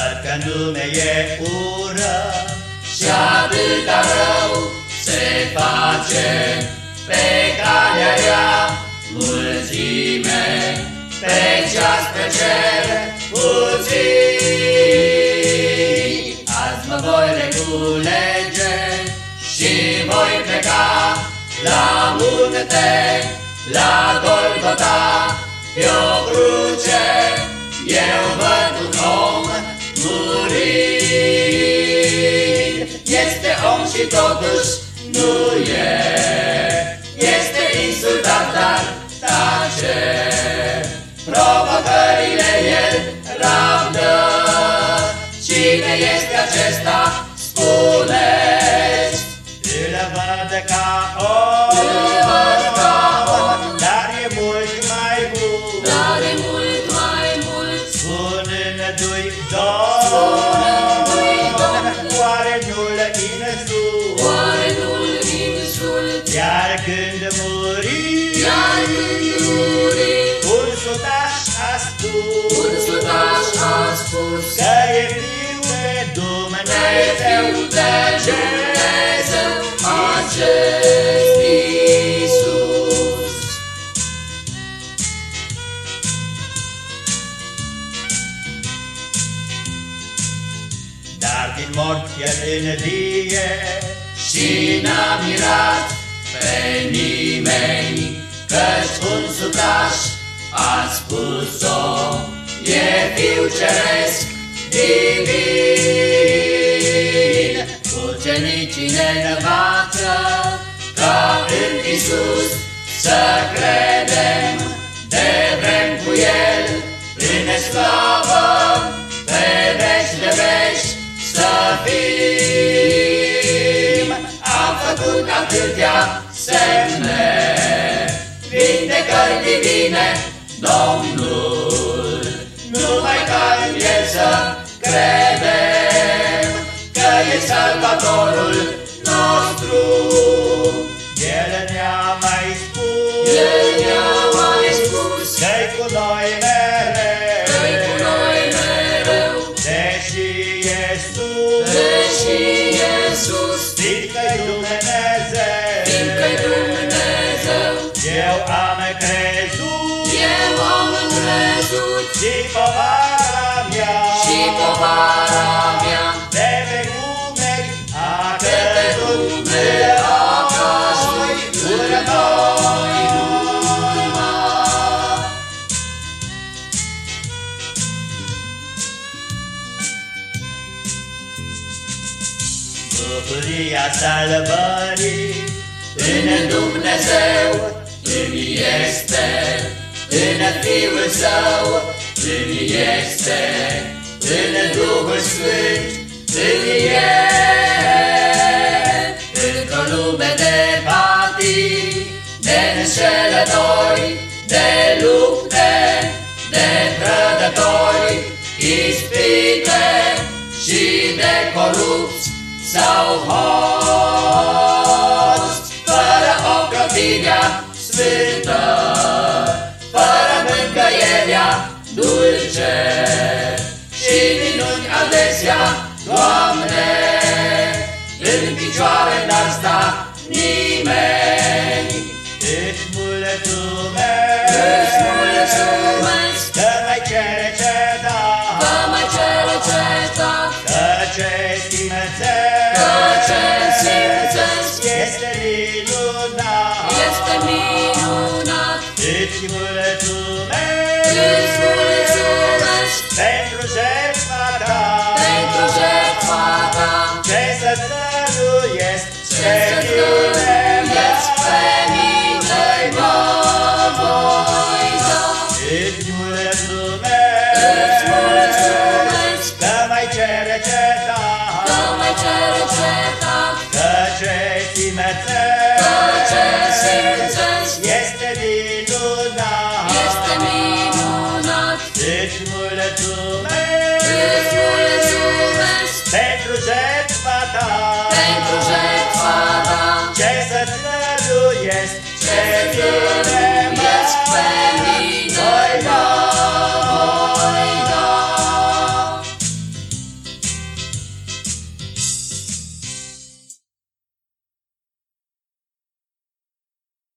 Dacă nume e ură Și atâta rău se face pe calea ea mulțime, pe cea spre cer puțin. Azi mă voi reculege și voi pleca la munte, la Golgota, pe o cruce, eu și totuși nu e, este insultat, dar tace. Provocările el rabdă, cine este acesta, spuneți. Îl văd ca om Îl văd ca om, Dar e mult mai bun. Dar e mult mai mult, Spune-ne-dui Spune-ne-dui un sutaș a spus Că e fiul de Că e Dumnezeu Fiul de Dumnezeu acest Iisus. Dar din morți el învie Și n-a mirat pe nimeni Căci un sutaș a spus-o E fiu ceresc divin. Ucenicii ne învață Ca în Isus să credem. De vrem cu El în slavă Pe veci de veci să fim. Am făcut atâtea semne Vindecări divine Domnul Numai ca în El să credem Că e Salvatorul nostru. El ne-a mai spus El ne-a mai spus Că-i cu noi mereu. Că-i cu noi mereu. Deși Iisus Deși Iisus Fiindcă-i Dumnezeu. Fiindcă-i Dumnezeu. Eu am crezut Eu am crezut Și povara mea. Și povara mea. De pe umeri a De pe căzut umeri a căzut Ură noi urma. Bucuria salvării În Dumnezeu îmi este, în Fiul Său îmi este, în Duhul Sfânt îmi e. Într-o lume de patii, de înșelători, de lupte, de trădători, ispite și de corupți sau hoți, minuni adesea, Doamne, în picioare n-ar sta nimeni. Îți mulțumesc Îți mulțumesc Că mai cere ce da că mai cere cetat, Că ce simțesc că ce simțesc Este minunat. Este minunat. Îți mulțumesc Îți mulțumesc. Pentru jertfa mulțumesc Îți mulțumesc Că mai cere ce da că mai cere cetat, Că ce simțesc că ce simțesc Este minunat? Este minunat. Îți mulțumesc Îți mulțumesc Pentru jertfa ta. Pentru jertfa ta, Ce să-ți dăruiesc ce